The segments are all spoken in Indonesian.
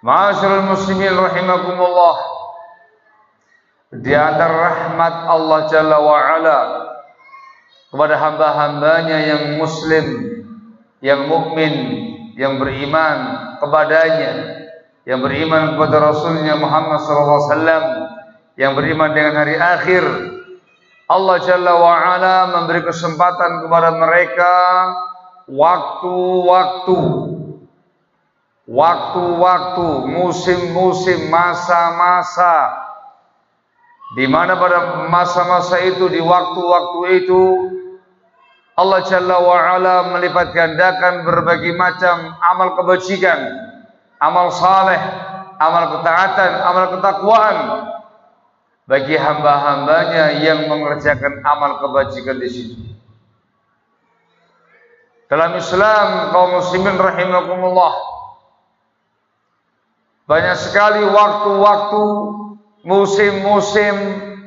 Ma'asyiral muslimin rahimakumullah. Di antara rahmat Allah Jalla wa ala kepada hamba-hambanya yang muslim, yang mukmin, yang beriman kepadanya, yang beriman kepada Rasulnya Muhammad SAW, yang beriman dengan hari akhir. Allah Jalla wa ala memberi kesempatan kepada mereka waktu-waktu waktu-waktu musim-musim masa-masa di mana pada masa-masa itu di waktu-waktu itu Allah Jalla wa ala melipat gandakan berbagai macam amal kebajikan, amal saleh, amal ketaatan, amal ketakwaan bagi hamba-hambanya yang mengerjakan amal kebajikan di situ. Dalam Islam kaum muslimin rahimakumullah banyak sekali waktu-waktu, musim-musim,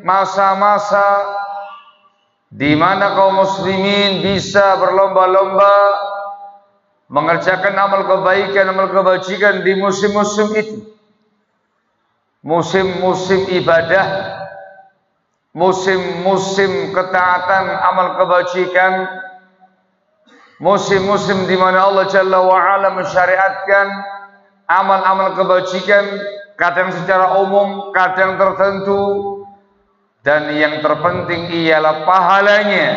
masa-masa di mana kaum muslimin bisa berlomba-lomba mengerjakan amal kebaikan, amal kebajikan di musim-musim itu. Musim-musim ibadah, musim-musim ketaatan, amal kebajikan, musim-musim di mana Allah Jalla wa ala mensyariatkan amal-amal kebajikan kadang secara umum, kadang tertentu. Dan yang terpenting ialah pahalanya.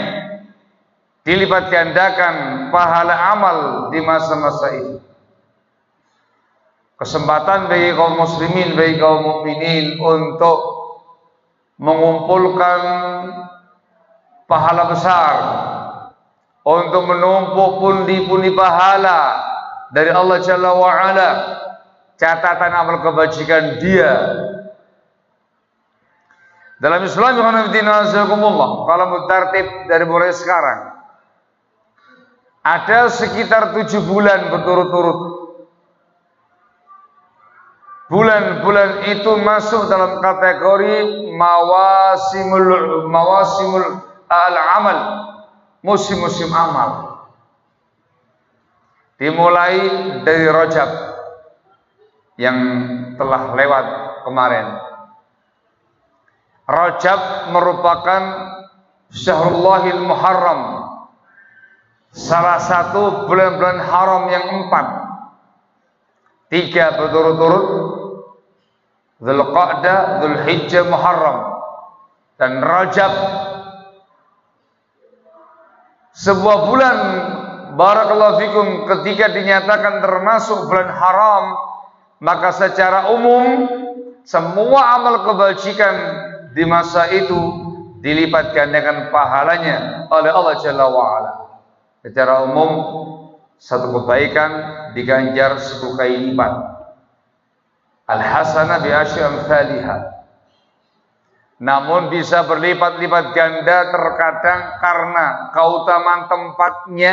Dilipat gandakan pahala amal di masa-masa itu. Kesempatan bagi kaum muslimin, bagi kaum mukminin untuk mengumpulkan pahala besar. Untuk menumpuk pundi-pundi pahala dari Allah Jalla wa ala catatan amal kebajikan dia dalam Islam kalau mutartib dari mulai sekarang ada sekitar tujuh bulan berturut-turut Bulan-bulan itu masuk dalam kategori mawasimul mawasimul al-amal, musim-musim amal. Dimulai dari Rajab yang telah lewat kemarin. Rajab merupakan Syahrul Muharram Salah satu bulan-bulan haram yang empat Tiga berturut-turut Zulqa'dah, Zulhijjah, Muharram dan Rajab sebuah bulan barakallahu fikum ketika dinyatakan termasuk bulan haram maka secara umum semua amal kebajikan di masa itu dilipat gandakan pahalanya oleh Allah Jalla wa'ala secara umum satu kebaikan diganjar sepuluh kali lipat Al-hasanah bi amsalihah. Namun bisa berlipat-lipat ganda terkadang karena keutamaan tempatnya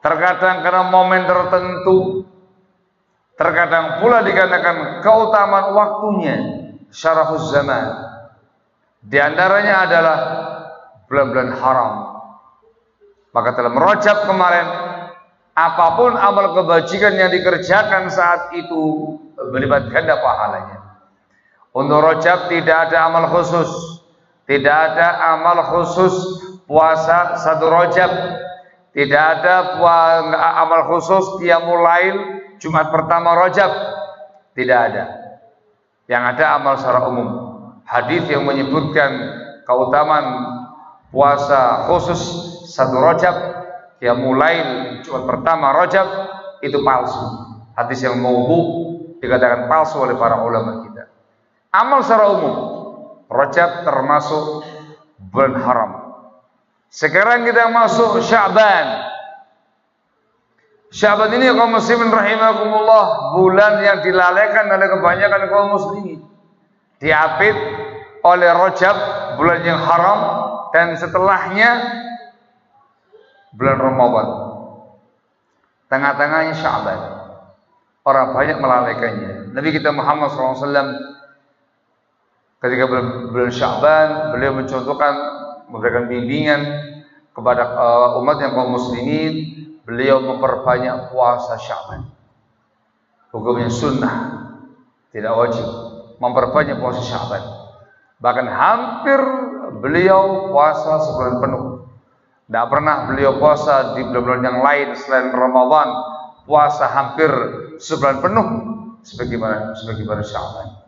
terkadang karena momen tertentu terkadang pula dikarenakan keutamaan waktunya syarafuz zaman. Di antaranya adalah bulan-bulan haram. Maka dalam rojab kemarin apa pun amal kebajikan yang dikerjakan saat itu berlipat ganda pahalanya. Untuk Rojab tidak ada amal khusus, tidak ada amal khusus puasa satu Rojab, tidak ada amal khusus qiyamul lail Jumat pertama Rojab, tidak ada. Yang ada amal secara umum. Hadis yang menyebutkan keutamaan puasa khusus satu Rojab ya mulai cuma pertama Rajab itu palsu. Hadis yang maubu dikatakan palsu oleh para ulama kita. Amal secara umum Rajab termasuk bulan haram. Sekarang kita masuk Syaban. Syaban ini kaum muslimin rahimakumullah bulan yang dilalaikan oleh kebanyakan kaum muslimin. Diapit oleh Rajab bulan yang haram dan setelahnya bulan Ramadan. Tengah-tengahnya Syaban. Orang banyak melalaikannya. Nabi kita Muhammad SAW ketika bulan, Syaban beliau mencontohkan memberikan bimbingan kepada uh, umat yang kaum muslimin beliau memperbanyak puasa Syaban. Hukumnya sunnah, tidak wajib memperbanyak puasa Syaban. Bahkan hampir beliau puasa sebulan penuh. Tidak pernah beliau puasa di bulan-bulan yang lain selain Ramadan. Puasa hampir sebulan penuh sebagaimana sebagaimana Syaban.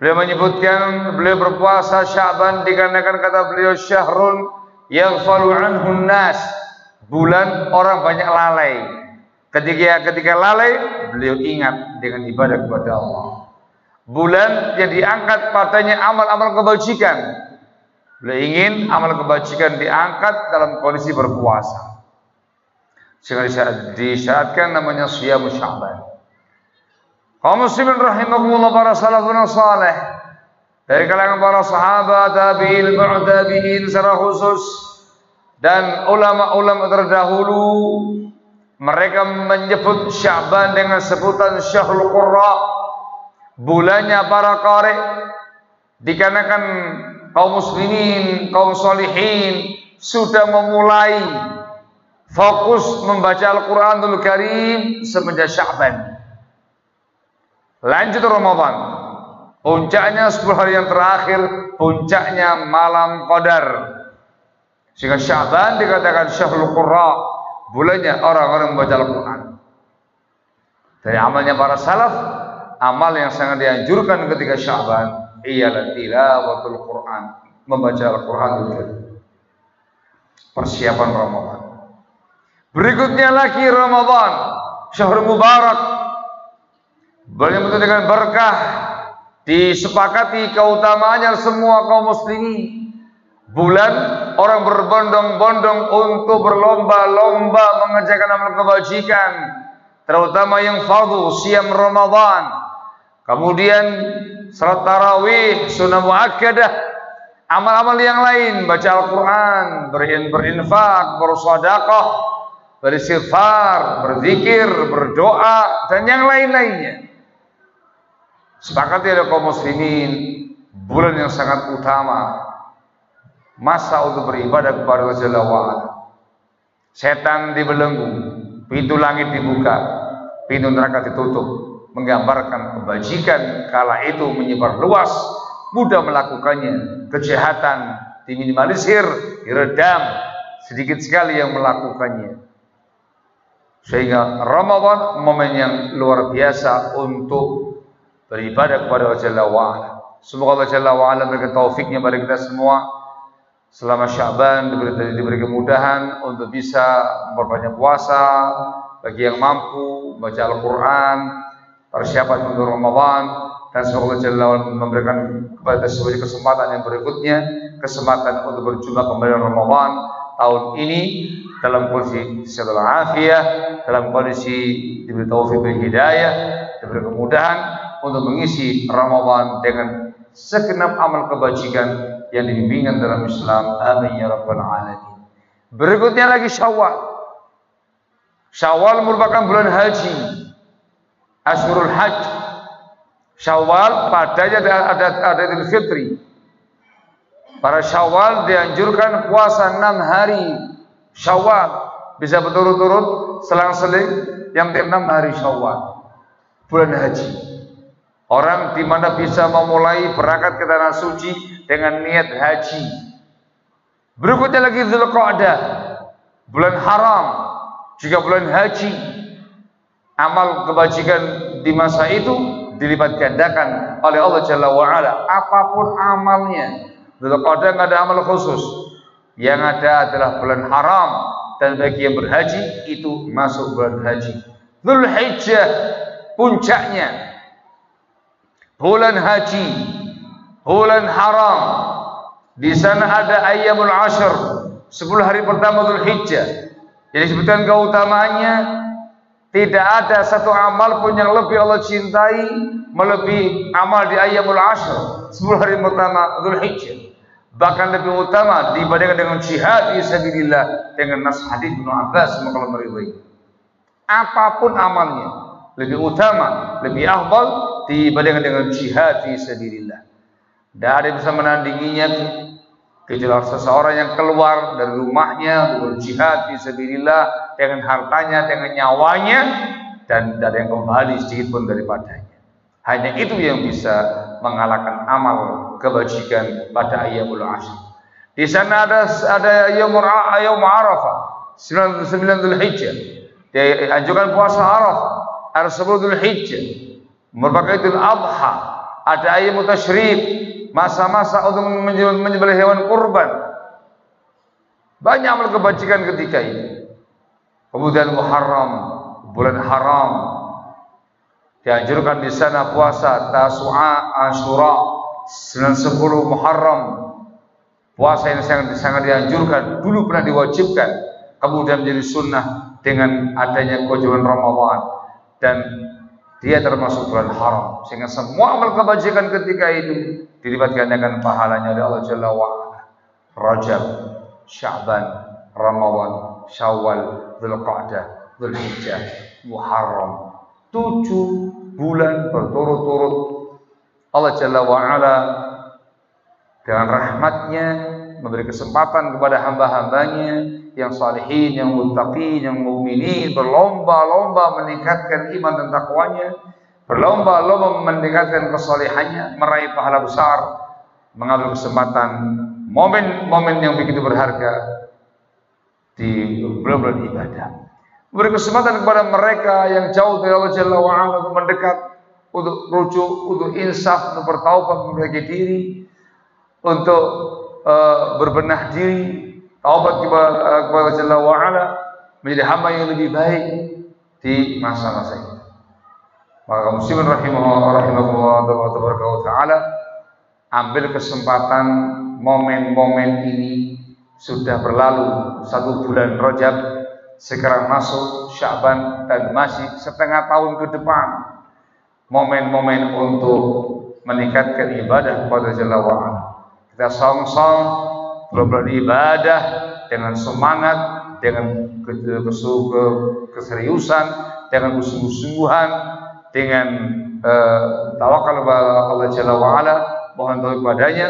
Beliau menyebutkan beliau berpuasa Syaban dikarenakan kata beliau syahrun yaghfalu anhu nas. Bulan orang banyak lalai. Ketika ketika lalai, beliau ingat dengan ibadah kepada Allah. Bulan yang diangkat padanya amal-amal kebajikan. Beliau ingin amal kebajikan diangkat dalam kondisi berpuasa. Sehingga disyaratkan namanya siyamu sya'ban. Kaum muslimin rahimakumullah para salafun saleh dari kalangan para sahabat, tabi'in, mu'tabi'in secara khusus dan ulama-ulama terdahulu mereka menyebut Sya'ban dengan sebutan Syahrul Qurra. Bulannya para qari dikarenakan kaum muslimin, kaum solihin sudah memulai fokus membaca Al-Qur'anul Karim semenjak Sya'ban Lanjut Ramadan. Puncaknya 10 hari yang terakhir, puncaknya malam Qadar. Sehingga Syaban dikatakan Syahrul Qurra, bulannya orang-orang membaca Al-Qur'an. Dari amalnya para salaf, amal yang sangat dianjurkan ketika Syaban ialah tilawatul Qur'an, membaca Al-Qur'an Persiapan Ramadan. Berikutnya lagi Ramadan, syahrul mubarak, Yang dengan berkah disepakati keutamaannya semua kaum muslimin. Bulan orang berbondong-bondong untuk berlomba-lomba mengerjakan amal kebajikan, terutama yang fardu siam Ramadan. Kemudian salat tarawih, sunnah muakkadah, amal-amal yang lain, baca Al-Qur'an, berinfak, bersedekah, beristighfar, berzikir, berdoa dan yang lain-lainnya. Sepakat ada kaum muslimin bulan yang sangat utama masa untuk beribadah kepada Allah Jalla wa'ala. Setan dibelenggu, pintu langit dibuka, pintu neraka ditutup, menggambarkan kebajikan kala itu menyebar luas, mudah melakukannya, kejahatan diminimalisir, diredam, sedikit sekali yang melakukannya. Sehingga Ramadan momen yang luar biasa untuk beribadah kepada Allah Jalla wa'ala. Semoga Allah Jalla wa'ala memberikan taufiknya pada kita semua. Selama Syaban diberi, diberi kemudahan untuk bisa memperbanyak puasa. Bagi yang mampu baca Al-Quran persiapan untuk Ramadan. Dan semoga Allah Jalla memberikan kepada kita sebagai kesempatan yang berikutnya. Kesempatan untuk berjumpa kembali Ramadan tahun ini dalam kondisi sehat afiat dalam kondisi diberi taufik dan hidayah diberi kemudahan untuk mengisi Ramadan dengan segenap amal kebajikan yang dibimbingkan dalam Islam. Amin ya rabbal alamin. Berikutnya lagi Syawal. Syawal merupakan bulan haji. Ashurul Hajj. Syawal padanya ada ada, ada Idul Fitri. Para Syawal dianjurkan puasa enam hari Syawal bisa berturut-turut selang-seling yang tiap enam hari Syawal bulan haji. Orang di mana bisa memulai berangkat ke tanah suci dengan niat haji. Berikutnya lagi Zulqa'dah, bulan haram, juga bulan haji. Amal kebajikan di masa itu dilipat gandakan oleh Allah Jalla wa ala. Apa pun amalnya, Zulqa'dah nggak ada amal khusus. Yang ada adalah bulan haram dan bagi yang berhaji itu masuk bulan haji. Zulhijjah puncaknya bulan haji, bulan haram. Di sana ada ayamul ashar, 10 hari pertama Dhul Hijjah. Jadi sebutkan keutamaannya tidak ada satu amal pun yang lebih Allah cintai melebihi amal di ayamul ashar, 10 hari pertama Dhul Hijjah. Bahkan lebih utama dibandingkan dengan jihad sabilillah dengan nas hadis Ibnu Abbas semoga Apa pun amalnya lebih utama, lebih afdal dibandingkan dengan jihad fi sabilillah. Tidak ada yang bisa menandinginya kecuali seseorang yang keluar dari rumahnya jihad fi sabilillah dengan hartanya, dengan nyawanya dan tidak ada yang kembali sedikit pun daripadanya. Hanya itu yang bisa mengalahkan amal kebajikan pada ayyamul ashr. Di sana ada ada ayam ayam Arafah, 9 9 Hijjah. Dianjurkan puasa Arafah, ada 10 Hijjah merupakan Idul Adha, ada ayat mutasyrik, masa-masa untuk menyembelih hewan kurban. Banyak amal kebajikan ketika itu. Kemudian Muharram, bulan haram. Dianjurkan di sana puasa Tasu'a, Ashura, 9 10 Muharram. Puasa yang sangat sangat dianjurkan, dulu pernah diwajibkan, kemudian menjadi sunnah dengan adanya kewajiban Ramadan dan dia termasuk bulan haram sehingga semua amal kebajikan ketika itu dilipat gandakan pahalanya oleh Allah Jalla wa Rajab, Sya'ban, Ramadan, Syawal, Dzulqa'dah, Dzulhijjah, Muharram. Tujuh bulan berturut-turut Allah Jalla wa Ala dengan rahmatnya memberi kesempatan kepada hamba-hambanya yang salihin, yang muttaqin, yang mukminin berlomba-lomba meningkatkan iman dan takwanya, berlomba-lomba meningkatkan kesalehannya, meraih pahala besar, mengambil kesempatan momen-momen yang begitu berharga di bulan-bulan ibadah. Beri kesempatan kepada mereka yang jauh dari Allah Jalla wa'ala untuk mendekat, untuk rujuk, untuk insaf, untuk bertaubat, memperbaiki diri, untuk uh, berbenah diri, taubat kepada, Jalla wa'ala, menjadi hamba yang lebih baik di masa-masa ini. Maka muslimin rahimahullah rahimahullah taala ambil kesempatan momen-momen ini sudah berlalu. Satu bulan Rajab sekarang masuk Syaban dan masih setengah tahun ke depan. Momen-momen untuk meningkatkan ibadah kepada Jalla wa'ala kita song-song beribadah dengan semangat dengan keseriusan dengan kesungguh-sungguhan dengan uh, tawakal kepada Allah Jalla wa'ala mohon doa kepadanya.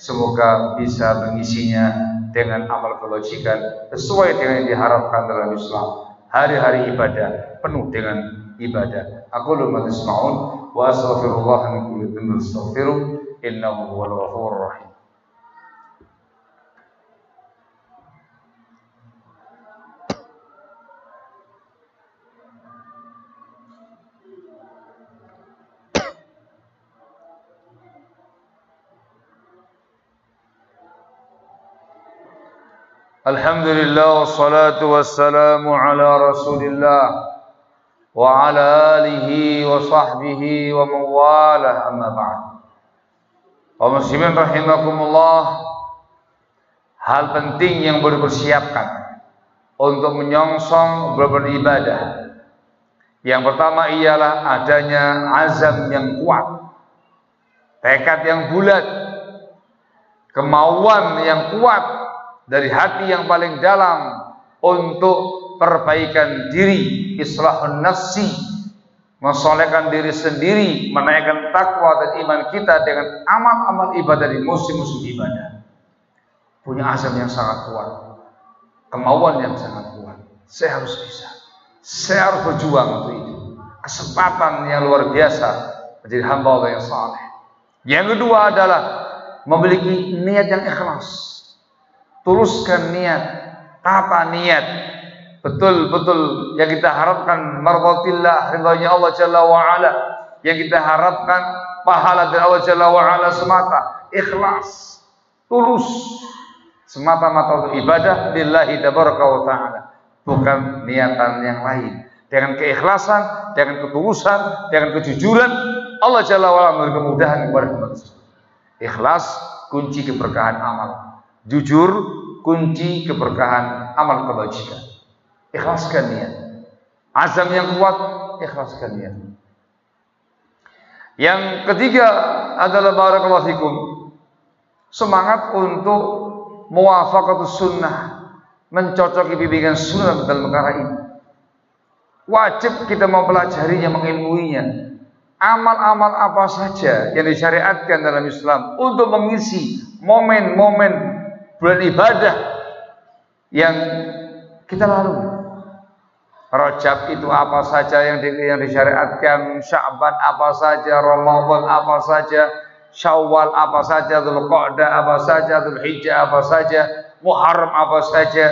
Semoga bisa mengisinya dengan amal kebajikan sesuai dengan yang diharapkan dalam Islam. Hari-hari ibadah penuh dengan ibadah. Aku lu tasma'un wa astaghfirullah min kulli innahu rahim Alhamdulillah wassalatu wassalamu ala Rasulillah wa ala alihi wa sahbihi wa mawalah amma ba'd. Kaum muslimin rahimakumullah, hal penting yang perlu dipersiapkan untuk menyongsong beribadah. Yang pertama ialah adanya azam yang kuat, tekad yang bulat, kemauan yang kuat dari hati yang paling dalam untuk perbaikan diri, islahun nafsi, mensolehkan diri sendiri, menaikkan takwa dan iman kita dengan amal-amal ibadah di musim-musim ibadah. Punya azam yang sangat kuat, kemauan yang sangat kuat. Saya harus bisa, saya harus berjuang untuk itu. Kesempatan yang luar biasa menjadi hamba Allah yang saleh. Yang kedua adalah memiliki niat yang ikhlas tuluskan niat, tata niat. Betul-betul yang kita harapkan marwatillah ridhonya Allah Jalla wa ala. Yang kita harapkan pahala dari Allah Jalla wa ala semata, ikhlas, tulus semata-mata untuk ibadah lillahi tabaraka wa taala, bukan niatan yang lain. Dengan keikhlasan, dengan ketulusan, dengan kejujuran, Allah Jalla wa ala memberi kemudahan kepada manusia. Ikhlas kunci keberkahan amal. Jujur kunci keberkahan amal kebajikan. Ikhlaskan niat. Azam yang kuat, ikhlaskan niat. Yang ketiga adalah barakallahu fikum. Semangat untuk muwafaqatus sunnah, mencocoki bimbingan sunnah dalam perkara ini. Wajib kita mempelajarinya, mengilmuinya. Amal-amal apa saja yang disyariatkan dalam Islam untuk mengisi momen-momen bulan ibadah yang kita lalui. Rajab itu apa saja yang, di, yang disyariatkan, Sya'ban apa saja, Ramadan apa saja, Syawal apa saja, Dzulqa'dah apa saja, Dzulhijjah apa saja, Muharram apa saja.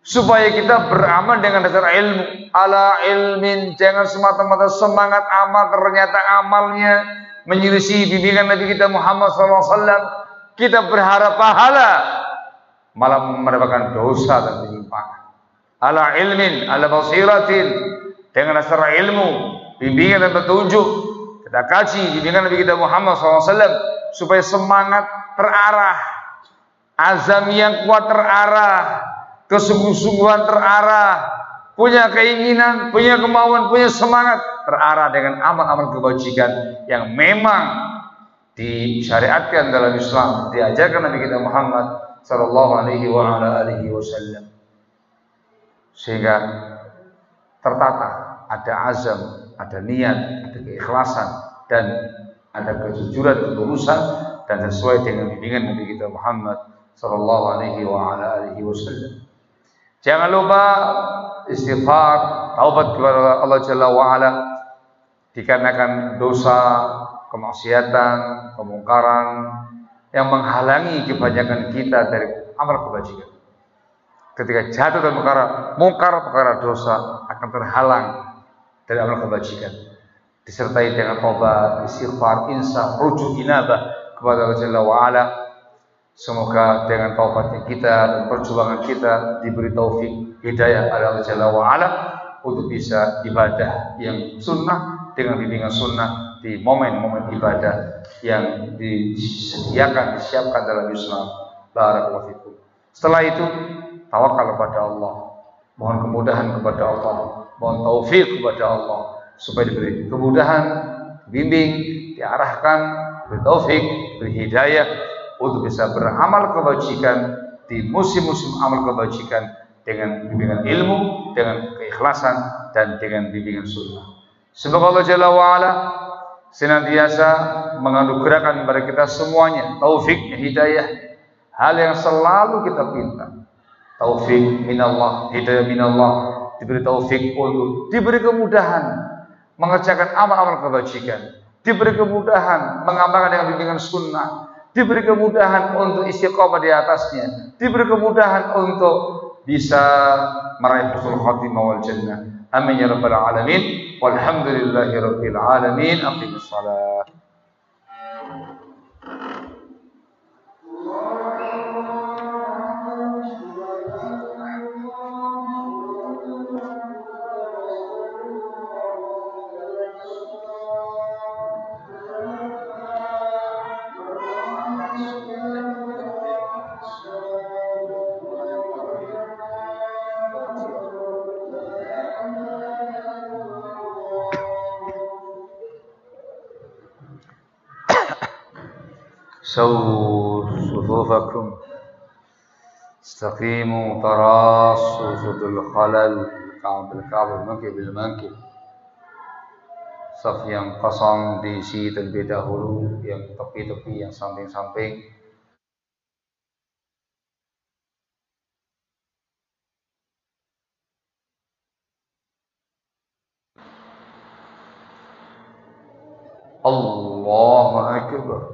Supaya kita beramal dengan dasar ilmu, ala ilmin, jangan semata-mata semangat amal ternyata amalnya menyelisih bimbingan Nabi kita Muhammad SAW kita berharap pahala. Malah mendapatkan dosa dan penyimpangan. Ala ilmin, ala basiratin. Dengan dasar ilmu, bimbingan dan petunjuk. Kita kaji bimbingan Nabi kita Muhammad SAW supaya semangat terarah, azam yang kuat terarah, kesungguh-sungguhan terarah, punya keinginan, punya kemauan, punya semangat terarah dengan amal-amal kebajikan yang memang disyariatkan dalam Islam, diajarkan Nabi kita Muhammad sallallahu alaihi wa ala alihi wasallam. Sehingga tertata, ada azam, ada niat, ada keikhlasan dan ada kejujuran ketulusan dan sesuai dengan bimbingan Nabi kita Muhammad sallallahu alaihi wa ala alihi wasallam. Jangan lupa istighfar, taubat kepada Allah Jalla wa ala dikarenakan dosa kemaksiatan, kemungkaran yang menghalangi kebanyakan kita dari amal kebajikan. Ketika jatuh dalam perkara mungkar, perkara dosa akan terhalang dari amal kebajikan. Disertai dengan tobat, istighfar, insaf, rujuk inabah kepada Allah wa'ala. Semoga dengan taubatnya kita dan perjuangan kita diberi taufik hidayah oleh Allah wa'ala untuk bisa ibadah yang sunnah dengan bimbingan sunnah di momen-momen ibadah yang disediakan, disiapkan dalam Islam. Barakallahu fikum. Setelah itu, tawakal kepada Allah. Mohon kemudahan kepada Allah. Mohon taufik kepada Allah. Supaya diberi kemudahan, bimbing, diarahkan, diberi taufik, diberi hidayah untuk bisa beramal kebajikan di musim-musim amal kebajikan dengan bimbingan ilmu, dengan keikhlasan dan dengan bimbingan sunnah. Semoga Allah Jalla wa'ala senantiasa menganugerahkan kepada kita semuanya. Taufik hidayah. Hal yang selalu kita pinta taufik minallah hidayah minallah. Diberi taufik untuk diberi kemudahan mengerjakan amal-amal kebajikan. Diberi kemudahan mengamalkan dengan bimbingan sunnah. Diberi kemudahan untuk istiqomah di atasnya. Diberi kemudahan untuk bisa meraih husnul khatimah wal jannah Amin ya rabbal alamin. Walhamdulillahi rabbil alamin. Aqimus سووا صفوفكم استقيموا تراصوا ضد الخلل. كعب الكعب المنكب بالمنكب صفيا قصم دي سي تلبي دهولو يم تقي تقي يم سامبين سامبين الله أكبر.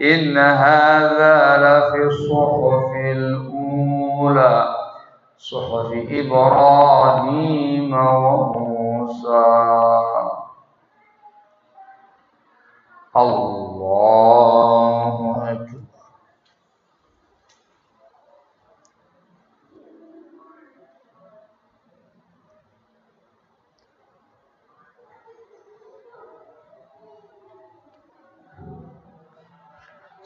إن هذا لفي الصحف الأولى صحف إبراهيم وموسى. الله أكبر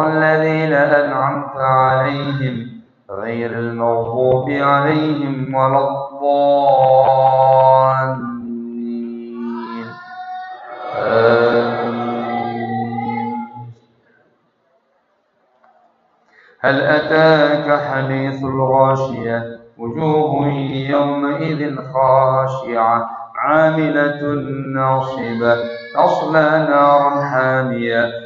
الذين أنعمت عليهم غير المغضوب عليهم ولا الضالين. هل أتاك حديث الغاشية؟ وجوه يومئذ خاشعة عاملة ناصبة تصلى نارا حامية.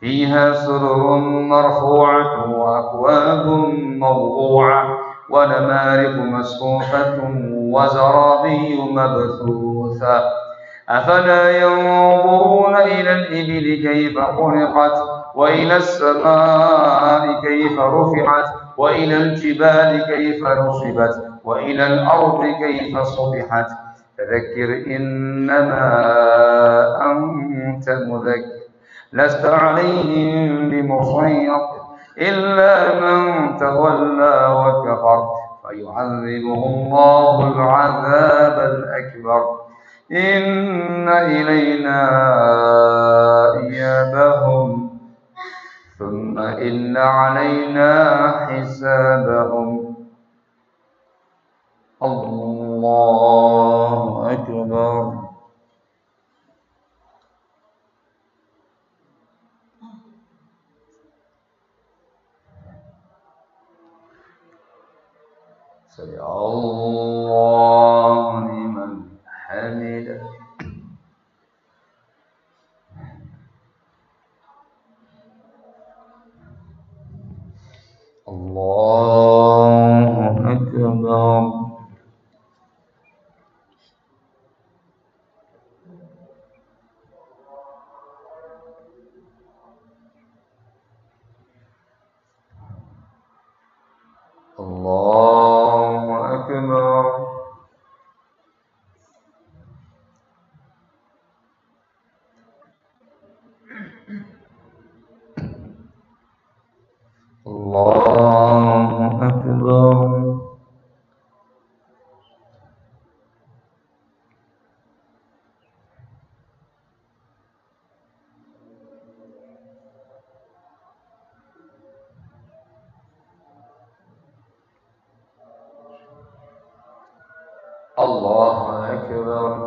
فيها سرر مرفوعة وأكواب موضوعة ونمارق مسفوفة وزرابي مبثوثة. أفلا ينظرون إلى الإبل كيف خلقت وإلى السماء كيف رفعت وإلى الجبال كيف نصبت وإلى الأرض كيف صبحت فذكر إنما أنت مذكر. لست عليهم بمسيطر إلا من تولى وكفر. فيعذبه الله العذاب الأكبر. إن إلينا إيابهم. ثم إن علينا حسابهم. الله سمع الله الله أكبر